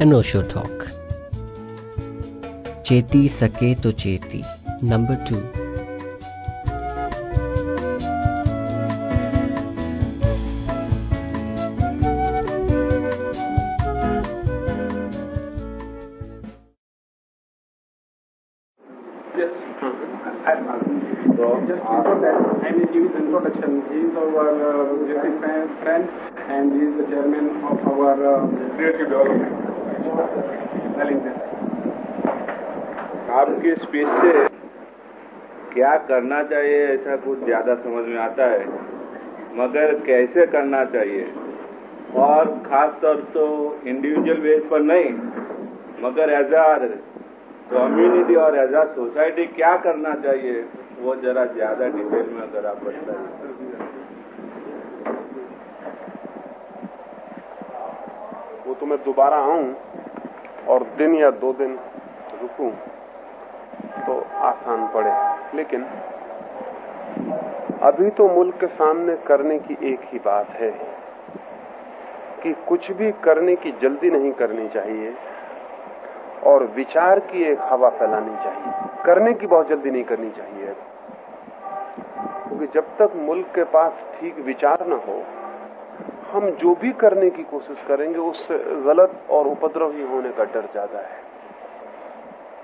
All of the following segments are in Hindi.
an Osho talk. Cheti Sake To Cheti, number 2. Uh, friend and he is the chairman of our uh, creative development. आपके स्पेस से क्या करना चाहिए ऐसा कुछ ज़्यादा समझ में आता है? मगर कैसे करना चाहिए? और खास तौर तो इंडिविजुअल बेस पर नहीं, मगर एज आ कम्युनिटी और एज आ सोसाइटी क्या करना चाहिए? वो जरा ज़्यादा डिटेल में अगर आप बताइए। तो मैं दोबारा आऊँ और दिन या दो दिन रुकूं तो आसान पड़े। लेकिन अभी तो मुल्क के सामने करने की एक ही बात है कि कुछ भी करने की जल्दी नहीं करनी चाहिए और विचार की एक हवा फैलानी चाहिए। करने की बहुत जल्दी नहीं करनी चाहिए। क्योंकि जब तक मुल्क के पास ठीक विचार न हो हम जो भी करने की कोशिश करेंगे, उससे गलत और उपद्रव ही होने का डर ज़्यादा है।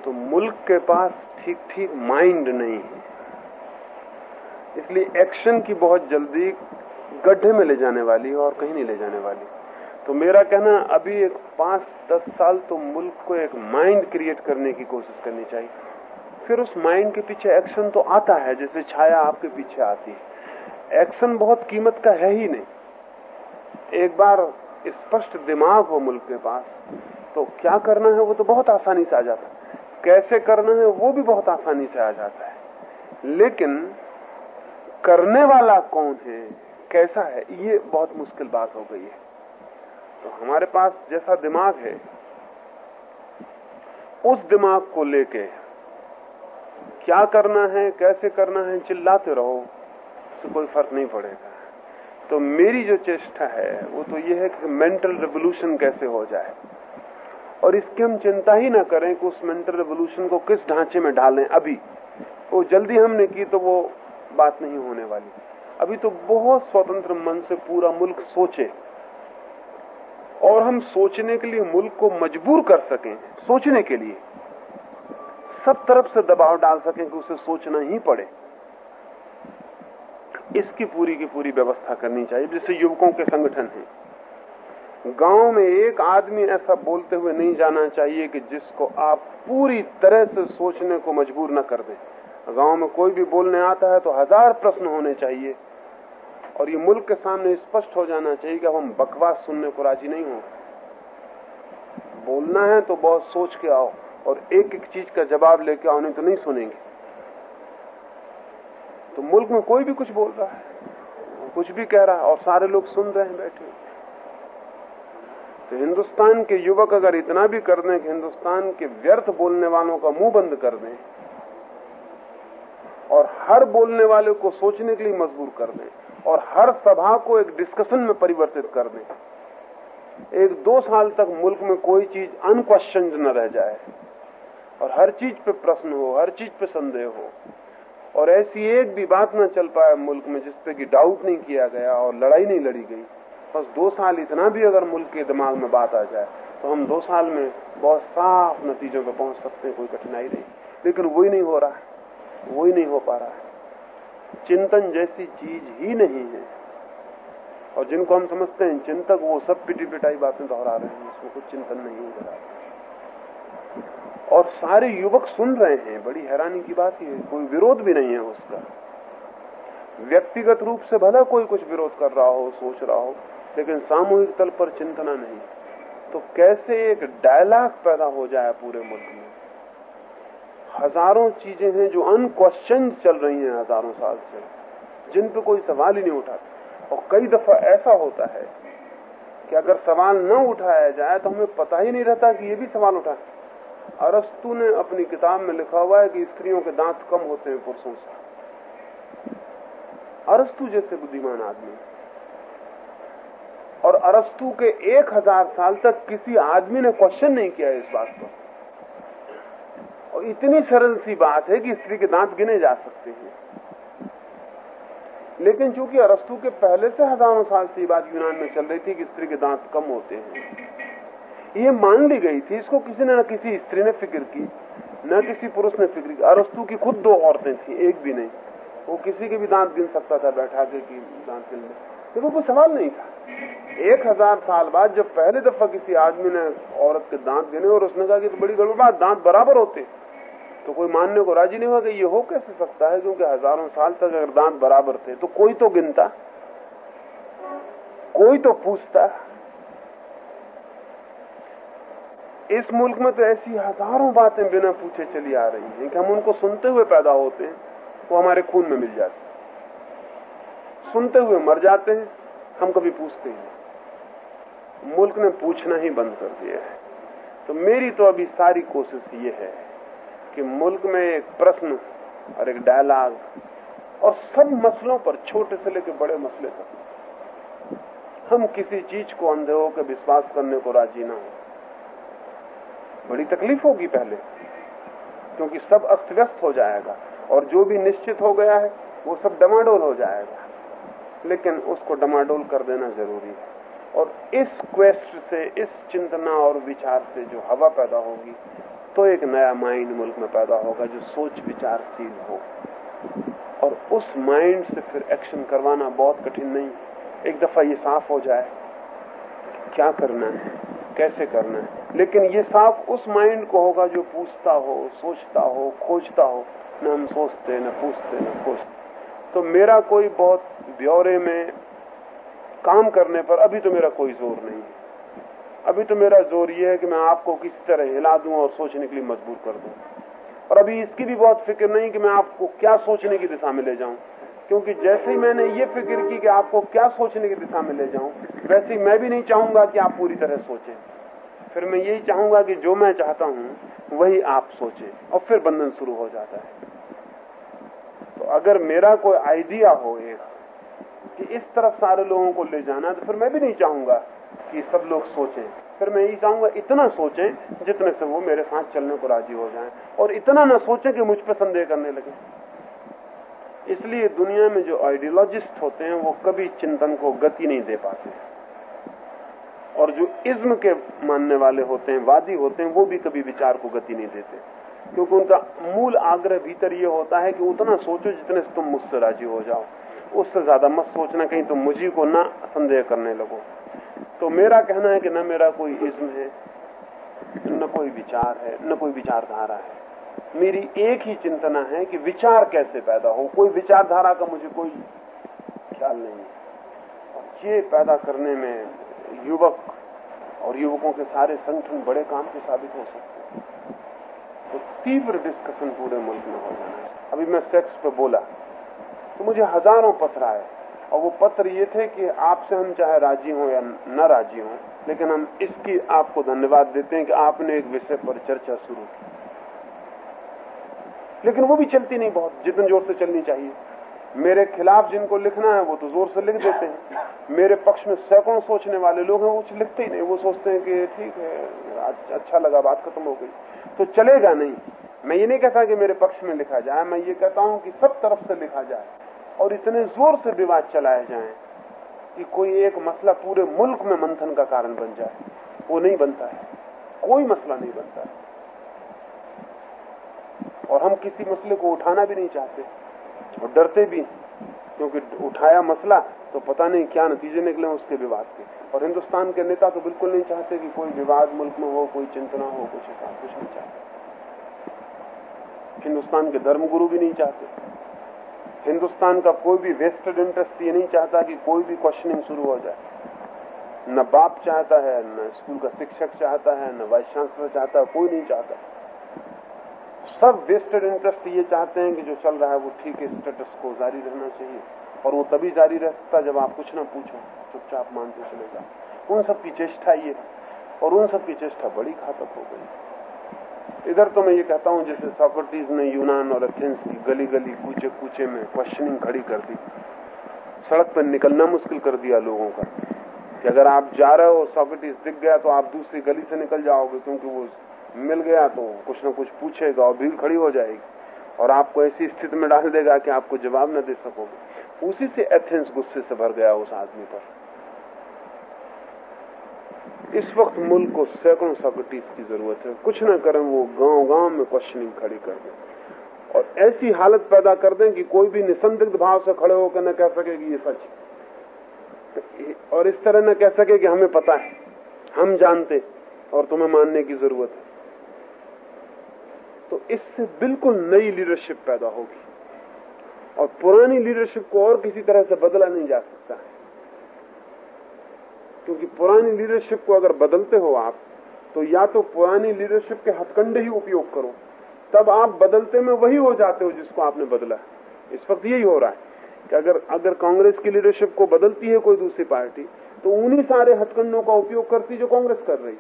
तो मुल्क के पास ठीक ठीक माइंड नहीं है। इसलिए एक्शन की बहुत जल्दी गड्ढे में ले जाने वाली है और कहीं नहीं ले जाने वाली। तो मेरा कहना, अभी एक पाँच, दस साल तो मुल्क को एक माइंड क्रिएट करने की कोशिश करनी चाहिए। फिर उस माइंड के पीछे एक्शन तो आता है, जैसे छाया आपके पीछे आती है। एक्शन बहुत कीमत का है ही नहीं। एक बार स्पष्ट दिमाग हो मुल्क के पास तो क्या करना है वो तो बहुत आसानी से आ जाता है। कैसे करना है वो भी बहुत आसानी से आ जाता है। लेकिन करने वाला कौन है, कैसा है, ये बहुत मुश्किल बात हो गई है। तो हमारे पास जैसा दिमाग है, उस दिमाग को लेके क्या करना है, कैसे करना है, चिल्लाते रहो तो कोई फ़र्क नहीं पड़ेगा। तो मेरी जो चेष्टा है, वो तो ये है कि मेंटल रेवोल्यूशन कैसे हो जाए। और इसकी हम चिंता ही ना करें कि उस मेंटल रेवोल्यूशन को किस ढांचे में डालें अभी। वो जल्दी हमने की तो वो बात नहीं होने वाली। अभी तो बहुत स्वतंत्र मन से पूरा मुल्क सोचे। और हम सोचने के लिए मुल्क को मजबूर कर सकें, सोचने के लिए। सब तरफ़ से दबाव डाल सकें कि उसे सोचना ही पड़े। इसकी पूरी की पूरी व्यवस्था करनी चाहिए जैसे युवकों के संगठन हैं। गाँव में एक आदमी ऐसा बोलते हुए नहीं जाना चाहिए कि जिसको आप पूरी तरह से सोचने को मजबूर न कर दें। गाँव में कोई भी बोलने आता है तो हज़ार प्रश्न होने चाहिए, और ये मुल्क के सामने स्पष्ट हो जाना चाहिए कि अब हम बकवास सुनने को राज़ी नहीं हो। बोलना है तो बहुत सोच के आओ, और एक एक चीज़ का जवाब लेके आओ, नहीं तो नहीं सुनेंगे। तो मुल्क में कोई भी कुछ बोल रहा है। कुछ भी कह रहा है और सारे लोग सुन रहे हैं बैठे तो हिंदुस्तान के युवक अगर इतना भी कर दें कि हिंदुस्तान के व्यर्थ बोलने वालों का मुँह बंद कर दें और हर बोलने वाले को सोचने के लिए मजबूर कर दें और हर सभा को एक डिस्कशन में परिवर्तित कर दें, एक दो साल तक मुल्क में कोई चीज़ अनक्वेश्चन न रह जाए और हर चीज़ पे प्रश्न हो, हर चीज़ पे संदेह हो। और ऐसी एक भी बात न चल पाए मुल्क में जिसपे कि डाउट नहीं किया गया और लड़ाई नहीं लड़ी गई। बस दो साल इतना भी अगर मुल्क के दिमाग में बात आ जाए तो हम दो साल में बहुत साफ़ नतीजों पर पहुँच सकते हैं, कोई कठिनाई नहीं। लेकिन वही नहीं हो रहा है। वही नहीं हो पा रहा है। चिंतन जैसी चीज़ ही नहीं है। और जिनको हम समझते हैं, चिंतक वो सब पिटी पिटाई बातें दोहरा रहे हैं इसमें कुछ चिंतन नहीं हो रहा। और सारे युवक सुन रहे हैं। बड़ी हैरानी की बात है कोई विरोध भी नहीं है उसका। व्यक्तिगत रूप से भला कोई कुछ विरोध कर रहा हो, सोच रहा हो, लेकिन सामूहिक तल पर चिंतना नहीं। तो कैसे एक डायलॉग पैदा हो जाए पूरे मुल्क में? हज़ारों चीज़ें हैं जो अनक्वेश्चन चल रही हैं हज़ारों साल से, जिन पर कोई सवाल ही नहीं उठाता और कई दफ़ा ऐसा होता है कि अगर सवाल न उठाया जाए तो हमें पता ही नहीं रहता कि ये भी सवाल उठा अरस्तु ने अपनी किताब में लिखा हुआ है कि स्त्रियों के दांत कम होते हैं पुरुषों से। अरस्तु जैसे बुद्धिमान आदमी। और अरस्तु के एक हज़ार साल तक किसी आदमी ने क्वेश्चन नहीं किया इस बात पर। और इतनी सरल सी बात है कि स्त्री के दांत गिने जा सकते हैं। लेकिन चूँकि अरस्तु के पहले से हज़ारों साल से बात यूनान में चल रही थी कि स्त्री के दांत कम होते हैं ये मान ली गई थी, इसको किसी ने न किसी स्त्री ने फ़िक्र की, न किसी पुरुष ने फ़िक्र की। अरस्तु की खुद दो औरतें थी, एक भी नहीं। वो किसी के भी दांत गिन सकता था बैठा के दांत गिन देखो, कोई सवाल नहीं था। एक हज़ार साल बाद जब पहले दफ़ा किसी आदमी ने औरत के दांत गिने और उसने कहा कि तो बड़ी गड़बड़ बात, दांत बराबर होते। तो कोई मानने को राज़ी नहीं हुआ कि ये हो कैसे सकता है, क्योंकि हज़ारों साल तक अगर दांत बराबर थे तो कोई तो गिनता, कोई तो पूछता। इस मुल्क में तो ऐसी हज़ारों बातें बिना पूछे चली आ रही हैं कि हम उनको सुनते हुए पैदा होते हैं, वो हमारे खून में मिल जाते हैं। सुनते हुए मर जाते हैं, हम कभी पूछते हैं मुल्क ने पूछना ही बंद कर दिया है। तो मेरी तो अभी सारी कोशिश ये है कि मुल्क में एक प्रश्न और एक डायलॉग और सब मसलों पर छोटे से लेकर बड़े मसले तक हम किसी चीज़ को अंधे होकर विश्वास करने को राज़ी ना हो। बड़ी तकलीफ़ होगी पहले, क्योंकि सब अस्त व्यस्त हो जाएगा और जो भी निश्चित हो गया है, वो सब डमाडोल हो जाएगा। लेकिन उसको डमाडोल कर देना ज़रूरी है। और इस क्वेस्ट से, इस चिंतना और विचार से जो हवा पैदा होगी तो एक नया माइंड मुल्क में पैदा होगा, जो सोच विचारशील हो। और उस माइंड से फिर एक्शन करवाना बहुत कठिन नहीं एक दफ़ा ये साफ़ हो जाए, क्या करना है? कैसे करना है? लेकिन ये साफ़ उस माइंड को होगा जो पूछता हो, सोचता हो, खोजता हो, न हम सोचते, न पूछते, न खोजते। तो मेरा कोई बहुत ब्यौरे में काम करने पर अभी तो मेरा कोई ज़ोर नहीं है। अभी तो मेरा ज़ोर ये है कि मैं आपको किसी तरह हिला दूँ और सोचने के लिए मजबूर कर दूँ। और अभी इसकी भी बहुत फ़िक्र नहीं कि मैं आपको क्या सोचने की दिशा में ले जाऊँ। क्योंकि जैसे ही मैंने ये फ़िक्र की कि आपको क्या सोचने की दिशा में ले जाऊँ, वैसे ही मैं भी नहीं चाहूँगा कि आप पूरी तरह सोचें। फिर मैं यही चाहूँगा कि जो मैं चाहता हूँ, वही आप सोचें और फिर बंधन शुरू हो जाता है। तो अगर मेरा कोई आइडिया हो एक, कि इस तरफ़ सारे लोगों को ले जाना तो फिर मैं भी नहीं चाहूँगा कि सब लोग सोचें। फिर मैं यही चाहूँगा इतना सोचें जितने से वो मेरे साथ चलने को राज़ी हो जाएँ और इतना न सोचें कि मुझ पर संदेह करने लगे। इसलिए दुनिया में जो आइडियोलॉजिस्ट होते हैं, वो कभी चिंतन को गति नहीं दे पाते। और जो इज्म के मानने वाले होते हैं, वादी होते हैं, वो भी कभी विचार को गति नहीं देते। क्योंकि उनका मूल आग्रह भीतर ये होता है कि उतना सोचो जितने से तुम मुझसे राज़ी हो जाओ। उससे ज़्यादा मत सोचना, कहीं तुम मुझी को ना संदेह करने लगो। तो मेरा कहना है कि न मेरा कोई इज्म है, न कोई विचार है, न कोई विचारधारा है। मेरी एक ही चिंतना है कि विचार कैसे पैदा हो। कोई विचारधारा का मुझे कोई ख्याल नहीं है। ये पैदा करने में युवक और युवकों के सारे संगठन बड़े काम के साबित हो सकते हैं। तो तीव्र डिस्कशन पूरे मुल्क में हो जाना अभी मैं सेक्स पे बोला तो मुझे हज़ारों पत्र आए। और वो पत्र ये थे कि आपसे हम चाहे राज़ी हों या न राज़ी हों, लेकिन हम इसकी आपको धन्यवाद देते हैं कि आपने एक विषय पर चर्चा शुरू की। लेकिन वो भी चलती नहीं बहुत, जितने ज़ोर से चलनी चाहिए। मेरे खिलाफ जिनको लिखना है, वो तो ज़ोर से लिख देते हैं। मेरे पक्ष में सैकड़ों सोचने वाले लोग हैं, वो कुछ लिखते ही नहीं। वो सोचते हैं कि ठीक है अच्छा लगा, बात खत्म हो गई। तो चलेगा नहीं। मैं ये नहीं कहता कि मेरे पक्ष में लिखा जाए, मैं ये कहता हूँ कि सब तरफ़ से लिखा जाए और इतने ज़ोर से विवाद चलाए जाए कि कोई एक मसला पूरे मुल्क में मंथन का कारण बन जाए। वो नहीं बनता है। कोई मसला नहीं बनता है। और हम किसी मसले को उठाना भी नहीं चाहते और डरते भी क्योंकि उठाया मसला तो पता नहीं क्या नतीजे निकले उसके विवाद के। और हिंदुस्तान के नेता तो बिल्कुल नहीं चाहते कि कोई विवाद मुल्क में हो, कोई चिंतना हो, कुछ हिसाब कुछ नहीं चाहते। हिंदुस्तान के धर्मगुरु भी नहीं चाहते। हिंदुस्तान का कोई भी वेस्टेड इंटरेस्ट ये नहीं चाहता कि कोई भी क्वेश्चनिंग शुरू हो जाए। न बाप चाहता है, न स्कूल का शिक्षक चाहता है, न वाइस चांसलर चाहता है, कोई नहीं चाहता। सब वेस्टेड इंटरेस्ट ये चाहते हैं कि जो चल रहा है वो ठीक है स्टेटस को जारी रहना चाहिए। और वो तभी जारी रह सकता जब आप कुछ ना पूछो, चुपचाप मानते चले जाओ। उन सब की चेष्टा ये, और उन सब की चेष्टा बड़ी घातक हो गई। इधर तो मैं ये कहता हूँ, जैसे सॉक्रेटिस ने यूनान और एथेंस की गली गली कूचे कूचे में क्वेश्चनिंग खड़ी कर दी। सड़क पर निकलना मुश्किल कर दिया लोगों का। कि अगर आप जा रहे हो सॉकेटिस दिख गया तो आप दूसरी गली से निकल जाओगे, क्योंकि वो मिल गया तो कुछ ना कुछ पूछेगा और भीड़ खड़ी हो जाएगी। और आपको ऐसी स्थिति में डाल देगा कि आपको जवाब न दे सकोगे। उसी से एथेंस गुस्से से भर गया उस आदमी पर। इस वक्त मुल्क को सैकड़ों सॉक्रेटिस की ज़रूरत है। कुछ ना करें, वो गाँव गाँव में क्वेश्चनिंग खड़ी कर दें। और ऐसी हालत पैदा कर दें कि कोई भी निसंदिग्ध भाव से खड़े होकर न कह सके कि ये सच और इस तरह न कह सके कि हमें पता है, हम जानते और तुम्हें मानने की ज़रूरत है। तो इससे बिल्कुल नई लीडरशिप पैदा होगी। और पुरानी लीडरशिप को और किसी तरह से बदला नहीं जा सकता है। क्योंकि पुरानी लीडरशिप को अगर बदलते हो आप तो या तो पुरानी लीडरशिप के हथकंडे ही उपयोग करो। तब आप बदलते में वही हो जाते हो जिसको आपने बदला इस वक्त यही हो रहा है कि अगर अगर कांग्रेस की लीडरशिप को बदलती है कोई दूसरी पार्टी तो उन्हीं सारे हथकंडों का उपयोग करती जो कांग्रेस कर रही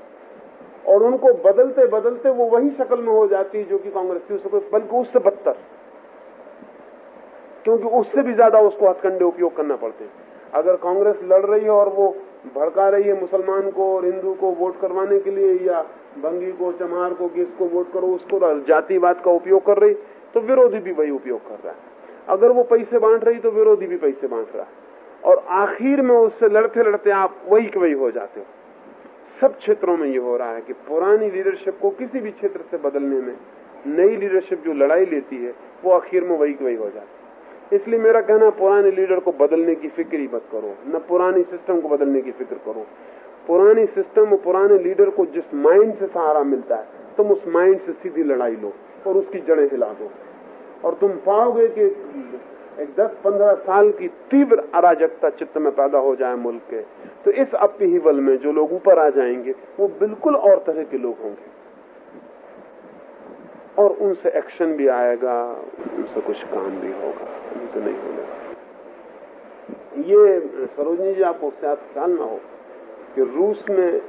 और उनको बदलते बदलते वो वही शक्ल में हो जाती है जो कि कांग्रेस थी उससे बल्कि उससे बदतर। क्योंकि उससे भी ज़्यादा उसको हथकंडे उपयोग करना पड़ते हैं। अगर कांग्रेस लड़ रही है और वो भड़का रही है मुसलमान को और हिंदू को वोट करवाने के लिए या बंगी को, चमार को किसको वोट करो, उसको जातिवाद का उपयोग कर रही तो विरोधी भी वही उपयोग कर रहा है। अगर वो पैसे बांट रही तो विरोधी भी पैसे बांट रहा है। और आखिर में उससे लड़ते लड़ते आप वही के वही हो जाते हो। सब क्षेत्रों में ये हो रहा है कि पुरानी लीडरशिप को किसी भी क्षेत्र से बदलने में नई लीडरशिप जो लड़ाई लेती है, वो आखिर में वही वही हो जाती है। इसलिए मेरा कहना पुराने लीडर को बदलने की फ़िक्र ही मत करो, न पुरानी सिस्टम को बदलने की फ़िक्र करो। पुरानी सिस्टम और पुराने लीडर को जिस माइंड से सहारा मिलता है, तुम उस माइंड से सीधी लड़ाई लो और उसकी जड़ें हिला दो। और तुम पाओगे कि एक दस पंद्रह साल की तीव्र अराजकता चित्त में पैदा हो जाए मुल्क के तो इस अपीवल में जो लोग ऊपर आ जाएँगे, वो बिल्कुल और तरह के लोग होंगे। और उनसे एक्शन भी आएगा, उनसे कुछ काम भी होगा। नहीं तो नहीं होने ये, सरोजनी जी आपको शायद ख्याल ना हो कि रूस में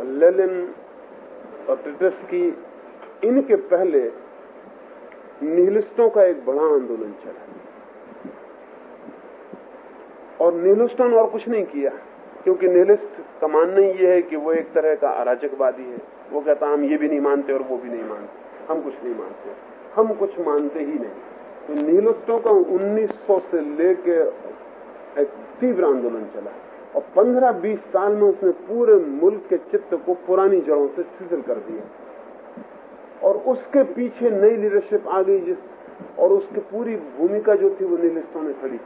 लेलिन और टिटस की इनके पहले निहलिस्टों का एक बड़ा आंदोलन चला। और निहलिस्टों ने और कुछ नहीं किया। क्योंकि निहिलिस्ट का मानना ही है कि वो एक तरह का अराजकवादी है। वो कहता, हम ये भी नहीं मानते और वो भी नहीं मानते। हम कुछ नहीं मानते। हम कुछ मानते ही नहीं। तो नीलोत्सव का 1900 से लेके एक तीव्र आंदोलन चला और 15-20 साल में उसने पूरे मुल्क के चित्त को पुरानी जड़ों से शिथिल कर दिया। और उसके पीछे नई लीडरशिप आ गई जिस, और उसकी पूरी भूमिका जो थी वो नीलिस्तों ने खड़ी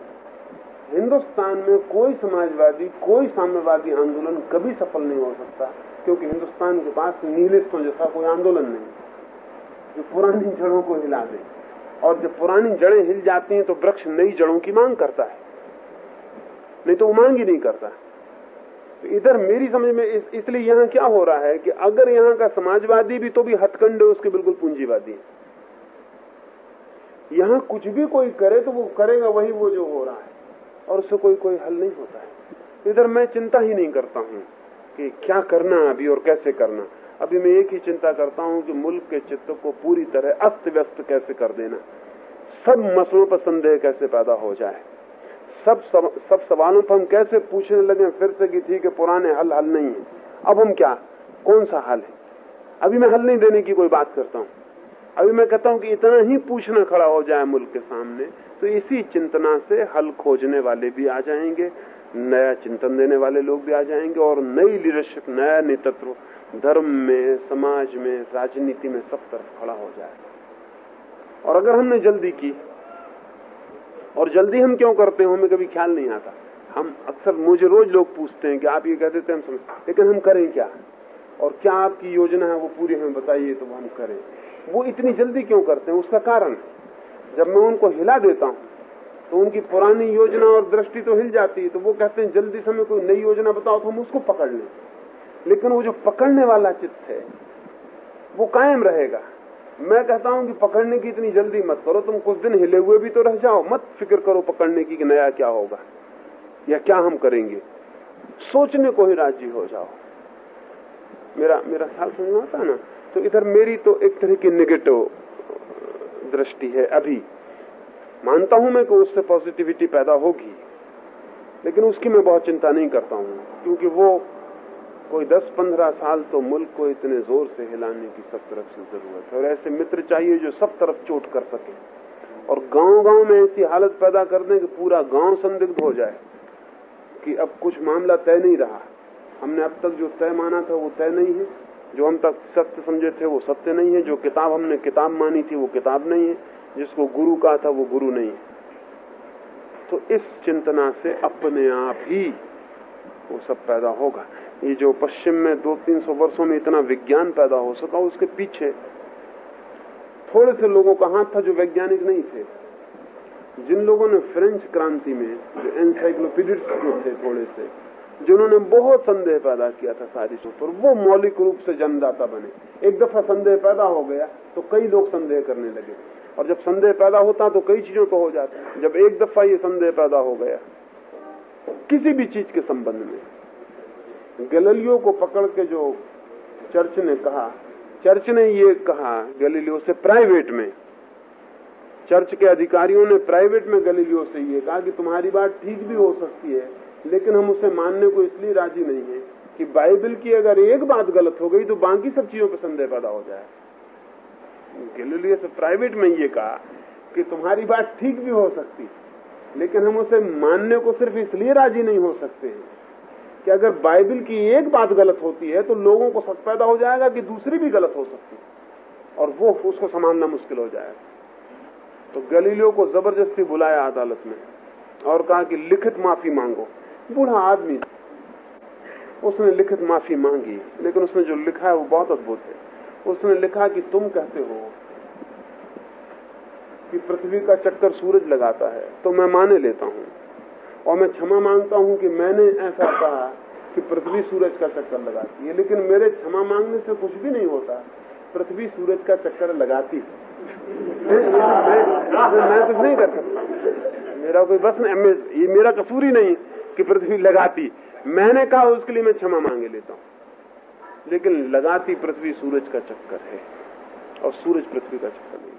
हिंदुस्तान में कोई समाजवादी कोई साम्यवादी आंदोलन कभी सफल नहीं हो सकता क्योंकि हिंदुस्तान के पास नीलिस्तों जैसा कोई आंदोलन नहीं। जो पुरानी जड़ों को हिला दे। और जब पुरानी जड़ें हिल जाती हैं तो वृक्ष नई जड़ों की मांग करता है। नहीं तो वो मांग ही नहीं करता। तो इधर मेरी समझ में इस, इसलिए यहाँ क्या हो रहा है कि अगर यहाँ का समाजवादी भी तो भी हथकंड उसके बिल्कुल पूंजीवादी है। यहाँ कुछ भी कोई करे तो वो करेगा वही वो जो हो रहा है। और उससे कोई कोई हल नहीं होता है। इधर मैं चिंता ही नहीं करता हूँ कि क्या करना अभी और कैसे करना। अभी मैं एक ही चिंता करता हूँ कि मुल्क के चित्त को पूरी तरह अस्त व्यस्त कैसे कर देना। सब मसलों पर संदेह कैसे पैदा हो जाए? सब सब, सब सवालों पर हम कैसे पूछने लगे? फिर से कि ठीक है पुराने हल हल नहीं है। अब हम क्या? कौन सा हल है? अभी मैं हल नहीं देने की कोई बात करता हूँ। अभी मैं कहता हूँ कि इतना ही पूछना खड़ा हो जाए मुल्क के सामने तो इसी चिंतना से हल खोजने वाले भी आ जाएँगे, नया चिंतन देने वाले लोग भी आ जाएँगे और नई लीडरशिप नया नेतृत्व, धर्म में, समाज में, राजनीति में सब तरफ़ खड़ा हो जाए। और अगर हमने जल्दी की, और जल्दी हम क्यों करते हैं, हमें कभी ख्याल नहीं आता। हम अक्सर, मुझे रोज लोग पूछते हैं कि आप ये कहते थे हम समझ लेकिन हम करें क्या? और क्या आपकी योजना है, वो पूरी हमें बताइए तो हम करें। वो इतनी जल्दी क्यों करते हैं? उसका कारण जब मैं उनको हिला देता हूँ तो उनकी पुरानी योजना और दृष्टि तो हिल जाती है तो वो कहते हैं, जल्दी से कोई नई योजना बताओ तो हम उसको पकड़ लें। लेकिन वो जो पकड़ने वाला चित्त है, वो कायम रहेगा। मैं कहता हूँ कि पकड़ने की इतनी जल्दी मत करो, तुम कुछ दिन हिले हुए भी तो रह जाओ, मत फ़िक्र करो पकड़ने की कि नया क्या होगा, या क्या हम करेंगे। सोचने को ही राज़ी हो जाओ। मेरा मेरा ख्याल समझ आता ना? तो इधर मेरी तो एक तरह की निगेटिव दृष्टि है अभी। मानता हूँ मैं कि उससे पॉजिटिविटी पैदा होगी, लेकिन उसकी मैं बहुत चिंता नहीं करता हूँ, क्योंकि वो कोई 10-15 साल तो मुल्क को इतने ज़ोर से हिलाने की सब तरफ़ से ज़रूरत है, और ऐसे मित्र चाहिए जो सब तरफ़ चोट कर सके। और गाँव गाँव में ऐसी हालत पैदा कर दें कि पूरा गाँव संदिग्ध हो जाए कि अब कुछ मामला तय नहीं रहा। हमने अब तक जो तय माना था वो तय नहीं है। जो हम तक सत्य समझे थे, वो सत्य नहीं है। जो किताब हमने किताब मानी थी, वो किताब नहीं है। जिसको गुरु कहा था, वो गुरु नहीं है। तो इस चिंतना से अपने आप ही वो सब पैदा होगा। ये जो पश्चिम में दो तीन सौ वर्षो में इतना विज्ञान पैदा हो सका, उसके पीछे थोड़े से लोगों का हाथ था जो वैज्ञानिक नहीं थे। जिन लोगों ने फ्रेंच क्रांति में, जो एनसाइक्लोपीडिट्स जो थे थोड़े से जिन्होंने बहुत संदेह पैदा किया था चीज़ों पर वो मौलिक रूप से जन्मदाता बने। एक दफ़ा संदेह पैदा हो गया तो कई लोग संदेह करने लगे। और जब संदेह पैदा होता तो कई चीज़ों को हो जाता। जब एक दफ़ा ये संदेह पैदा हो गया, किसी भी चीज़ के संबंध में, गैलीलियो को पकड़ के जो चर्च ने कहा, चर्च ने ये कहा, गैलीलियो से प्राइवेट में, चर्च के अधिकारियों ने प्राइवेट में गलीलियो से ये कहा कि तुम्हारी बात ठीक भी हो सकती है लेकिन हम उसे मानने को इसलिए राज़ी नहीं है कि बाइबल की अगर एक बात गलत हो गई तो बाकी सब चीज़ों पर संदेह पैदा हो जाए। गलीलियो से प्राइवेट में ये कहा कि तुम्हारी बात ठीक भी हो सकती लेकिन हम उसे मानने को सिर्फ़ इसलिए राज़ी नहीं हो सकते हैं कि अगर बाइबल की एक बात गलत होती है तो लोगों को शक पैदा हो जाएगा कि दूसरी भी गलत हो सकती है, और वो उसको संभालना मुश्किल हो जाएगा। तो गलीलियों को ज़बरदस्ती बुलाया अदालत में और कहा कि लिखित माफ़ी मांगो। बूढ़ा आदमी। उसने लिखित माफ़ी मांगी लेकिन उसने जो लिखा है वो बहुत अद्भुत है। उसने लिखा कि तुम कहते हो कि पृथ्वी का चक्कर सूरज लगाता है तो मैं माने लेता हूँ। और मैं क्षमा माँगता हूँ कि मैंने ऐसा कहा कि पृथ्वी सूरज का चक्कर लगाती है। लेकिन मेरे क्षमा मांगने से कुछ भी नहीं होता। पृथ्वी सूरज का चक्कर लगाती मैं, मैं कुछ नहीं कर सकता। मेरा कोई बस नहीं ये मेरा कसूर ही। नहीं कि पृथ्वी लगाती। मैंने कहा, उसके लिए मैं क्षमा मांगे लेता हूँ। लेकिन लगाती पृथ्वी सूरज का चक्कर है, और सूरज पृथ्वी का चक्कर नहीं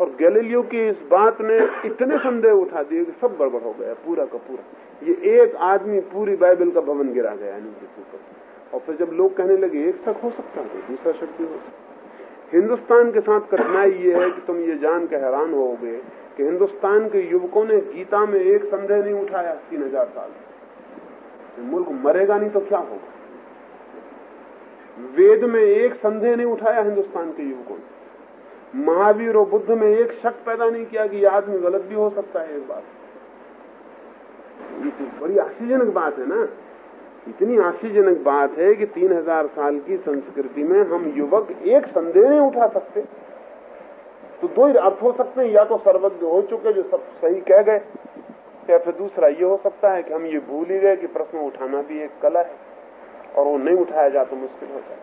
और गैलीलियो की इस बात ने इतने संदेह उठा दिए कि सब गड़बड़ हो गया, पूरा का पूरा। ये एक आदमी पूरी बाइबल का भवन गिरा गया, नीचे ऊपर। और फिर जब लोग कहने लगे, एक शक हो सकता है, दूसरा शक भी हो सकता हिंदुस्तान के साथ कठिनाई ये है कि तुम ये जान के हैरान होगे कि हिंदुस्तान के युवकों ने गीता में एक संदेह नहीं उठाया, तीन हज़ार साल। मुल्क मरेगा नहीं तो क्या होगा? वेद में एक संदेह नहीं उठाया हिंदुस्तान के युवकों ने। महावीर और बुद्ध में एक शक पैदा नहीं किया कि यह आदमी गलत भी हो सकता है एक बात ये तो बड़ी आश्चर्यजनक बात है ना। इतनी आश्चर्यजनक बात है कि तीन हज़ार साल की संस्कृति में हम युवक एक संदेह नहीं उठा सकते। तो दो ही अर्थ हो सकते हैं, या तो सर्वज्ञ हो चुके जो सब सही कह गए, या फिर दूसरा ये हो सकता है कि हम ये भूल ही गए कि प्रश्न उठाना भी एक कला है, और वो नहीं उठाया जाए तो मुश्किल हो जाए।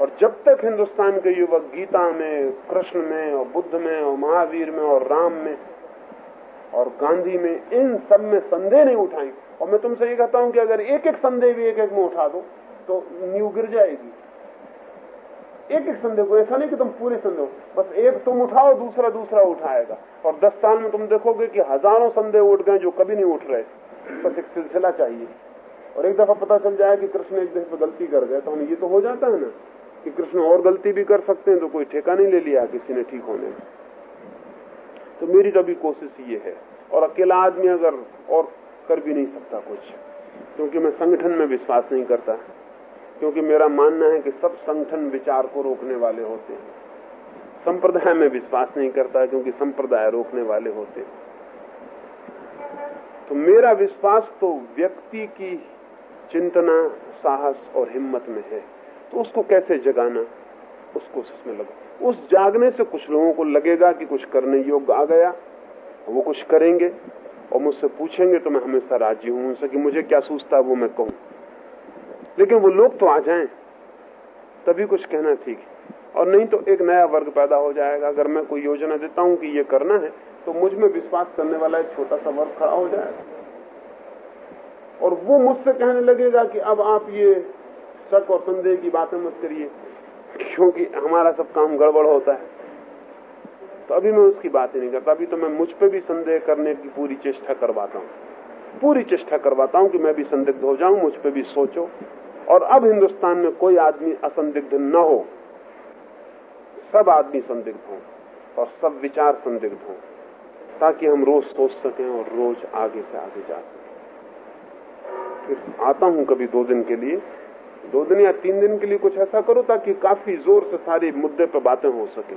और जब तक हिंदुस्तान के युवक गीता में, कृष्ण में, और बुद्ध में, और महावीर में, और राम में, और गांधी में, इन सब में संदेह नहीं उठाएँगे और मैं तुमसे ये कहता हूँ कि अगर एक एक संदेह भी एक एक में उठा दो तो नींव गिर जाएगी। एक एक संदेह को, ऐसा नहीं कि तुम पूरे संदेह बस एक तुम उठाओ, दूसरा दूसरा उठाएगा। और दस साल में तुम देखोगे कि हज़ारों संदेह उठ गए जो कभी नहीं उठ रहे। बस एक सिलसिला चाहिए। और एक दफ़ा पता चल जाए कि कृष्ण एक दिन पर गलती कर गए तो हम ये तो हो जाता है ना कि कृष्ण और गलती भी कर सकते हैं तो कोई ठेका नहीं ले लिया किसी ने ठीक होने। तो मेरी तो अभी कोशिश ये है। और अकेला आदमी अगर और कर भी नहीं सकता कुछ, क्योंकि मैं संगठन में विश्वास नहीं करता। क्योंकि मेरा मानना है कि सब संगठन विचार को रोकने वाले होते हैं। संप्रदाय में विश्वास नहीं करता क्योंकि संप्रदाय रोकने वाले होते हैं। तो मेरा विश्वास तो व्यक्ति की चिंतना, साहस और हिम्मत में है। तो उसको कैसे जगाना? उस कोशिश में लगा। उस जागने से कुछ लोगों को लगेगा कि कुछ करने योग्य आ गया। वो कुछ करेंगे और मुझसे पूछेंगे तो मैं हमेशा राज़ी हूँ उनसे कि मुझे क्या सूझता है वो मैं कहूँ। लेकिन वो लोग तो आ जाएँ तभी कुछ कहना ठीक है। और नहीं तो एक नया वर्ग पैदा हो जाएगा। अगर मैं कोई योजना देता हूँ कि ये करना है तो मुझमें विश्वास करने वाला एक छोटा सा वर्ग खड़ा हो जाएगा। और वो मुझसे कहने लगेगा कि अब आप ये शक और संदेह की बातें मत करिए, क्योंकि हमारा सब काम गड़बड़ होता है। तो अभी मैं उसकी बात ही नहीं करता। अभी तो मैं मुझ पर भी संदेह करने की पूरी चेष्टा करवाता हूँ। पूरी चेष्टा करवाता हूँ कि मैं भी संदिग्ध हो जाऊँ, मुझ पर भी सोचो। और अब हिंदुस्तान में कोई आदमी असंदिग्ध न हो। सब आदमी संदिग्ध हों और सब विचार संदिग्ध हों, ताकि हम रोज सोच सकें और रोज आगे से आगे जा सकें। फिर आता हूँ कभी दो दिन के लिए। दो दिन या तीन दिन के लिए कुछ ऐसा करो ताकि काफ़ी ज़ोर से सारे मुद्दे पर बातें हो सके।